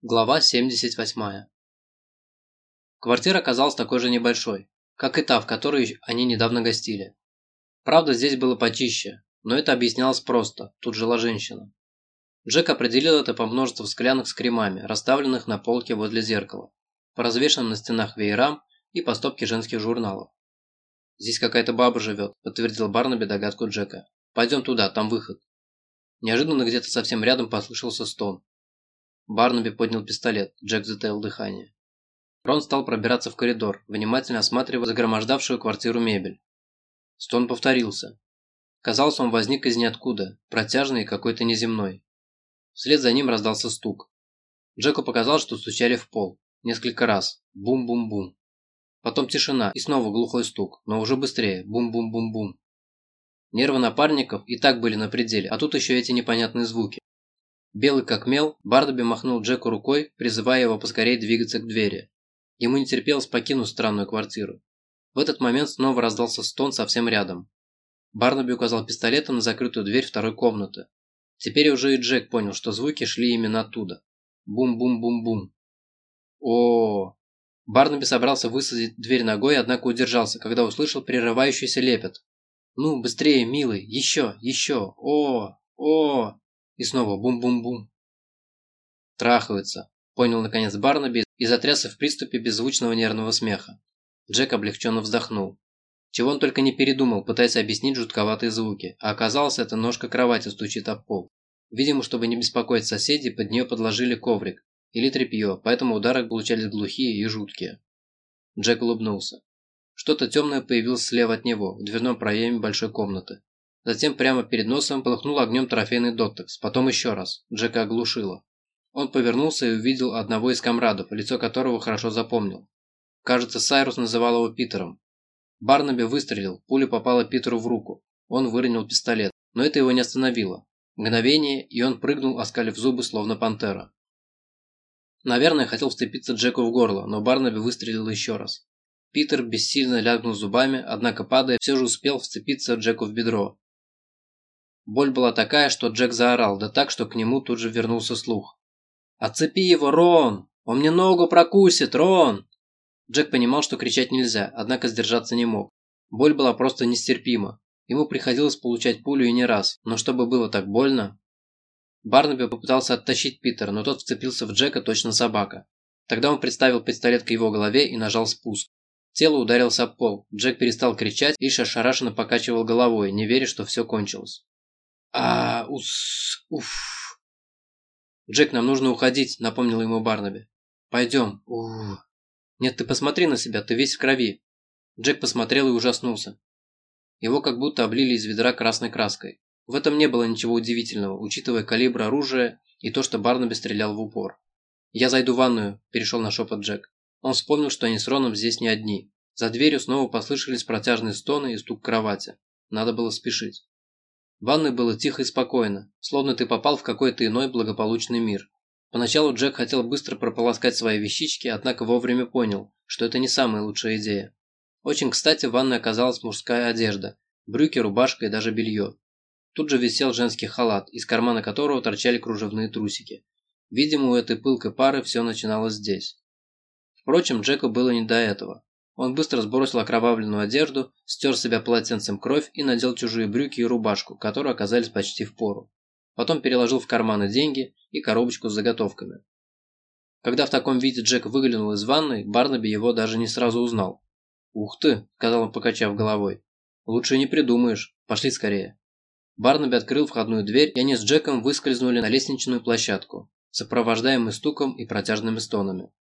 Глава 78. Квартира оказалась такой же небольшой, как и та, в которой они недавно гостили. Правда, здесь было почище, но это объяснялось просто, тут жила женщина. Джек определил это по множеству склянок с кремами, расставленных на полке возле зеркала, по развешенным на стенах веерам и по стопке женских журналов. «Здесь какая-то баба живет», – подтвердил Барнаби догадку Джека. «Пойдем туда, там выход». Неожиданно где-то совсем рядом послышался стон. Барнаби поднял пистолет, Джек затаил дыхание. Рон стал пробираться в коридор, внимательно осматривая загромождавшую квартиру мебель. Стон повторился. Казалось, он возник из ниоткуда, протяжный и какой-то неземной. Вслед за ним раздался стук. Джеку показалось, что стучали в пол. Несколько раз. Бум-бум-бум. Потом тишина и снова глухой стук, но уже быстрее. Бум-бум-бум-бум. Нервы напарников и так были на пределе, а тут еще эти непонятные звуки. Белый как мел, Барнаби махнул Джеку рукой, призывая его поскорее двигаться к двери. Ему не терпелось покинуть странную квартиру. В этот момент снова раздался стон совсем рядом. Барнаби указал пистолетом на закрытую дверь второй комнаты. Теперь уже и Джек понял, что звуки шли именно оттуда. Бум-бум-бум-бум. о, -о, -о. Барнаби собрался высадить дверь ногой, однако удержался, когда услышал прерывающийся лепет. «Ну, быстрее, милый! Еще! Еще! О! О!» И снова бум-бум-бум. Трахаются, понял наконец Барнаби и затрясся в приступе беззвучного нервного смеха. Джек облегченно вздохнул. Чего он только не передумал, пытаясь объяснить жутковатые звуки, а оказалось, это ножка кровати стучит об пол. Видимо, чтобы не беспокоить соседей, под нее подложили коврик или тряпье, поэтому удары получались глухие и жуткие. Джек улыбнулся. Что-то темное появилось слева от него, в дверном проеме большой комнаты. Затем прямо перед носом полыхнул огнем трофейный доттекс, потом еще раз. Джека оглушило. Он повернулся и увидел одного из комрадов, лицо которого хорошо запомнил. Кажется, Сайрус называл его Питером. Барнаби выстрелил, пуля попала Питеру в руку. Он выронил пистолет, но это его не остановило. Мгновение, и он прыгнул, оскалив зубы, словно пантера. Наверное, хотел вцепиться Джеку в горло, но Барнаби выстрелил еще раз. Питер бессильно лягнул зубами, однако падая, все же успел вцепиться Джеку в бедро. Боль была такая, что Джек заорал, да так, что к нему тут же вернулся слух. «Отцепи его, Рон! Он мне ногу прокусит, Рон!» Джек понимал, что кричать нельзя, однако сдержаться не мог. Боль была просто нестерпима. Ему приходилось получать пулю и не раз, но чтобы было так больно... Барнаби попытался оттащить Питера, но тот вцепился в Джека точно собака. Тогда он представил пистолет к его голове и нажал спуск. Тело ударился об пол. Джек перестал кричать, лишь ошарашенно покачивал головой, не веря, что все кончилось. А, ус, уф. Джек, нам нужно уходить, напомнил ему Барнаби. Пойдем. Ух. Нет, ты посмотри на себя, ты весь в крови. Джек посмотрел и ужаснулся. Его как будто облили из ведра красной краской. В этом не было ничего удивительного, учитывая калибр оружия и то, что Барнаби стрелял в упор. «Я зайду в ванную», – перешел на шепот Джек. Он вспомнил, что они с Роном здесь не одни. За дверью снова послышались протяжные стоны и стук кровати. Надо было спешить. В ванной было тихо и спокойно, словно ты попал в какой-то иной благополучный мир. Поначалу Джек хотел быстро прополоскать свои вещички, однако вовремя понял, что это не самая лучшая идея. Очень кстати в ванной оказалась мужская одежда, брюки, рубашка и даже белье. Тут же висел женский халат, из кармана которого торчали кружевные трусики. Видимо, у этой пылкой пары все начиналось здесь. Впрочем, Джеку было не до этого. Он быстро сбросил окровавленную одежду, стер себя полотенцем кровь и надел чужие брюки и рубашку, которые оказались почти в пору. Потом переложил в карманы деньги и коробочку с заготовками. Когда в таком виде Джек выглянул из ванной, Барнаби его даже не сразу узнал. «Ух ты!» – сказал он, покачав головой. «Лучше не придумаешь. Пошли скорее». Барнаби открыл входную дверь, и они с Джеком выскользнули на лестничную площадку, сопровождаемые стуком и протяжными стонами.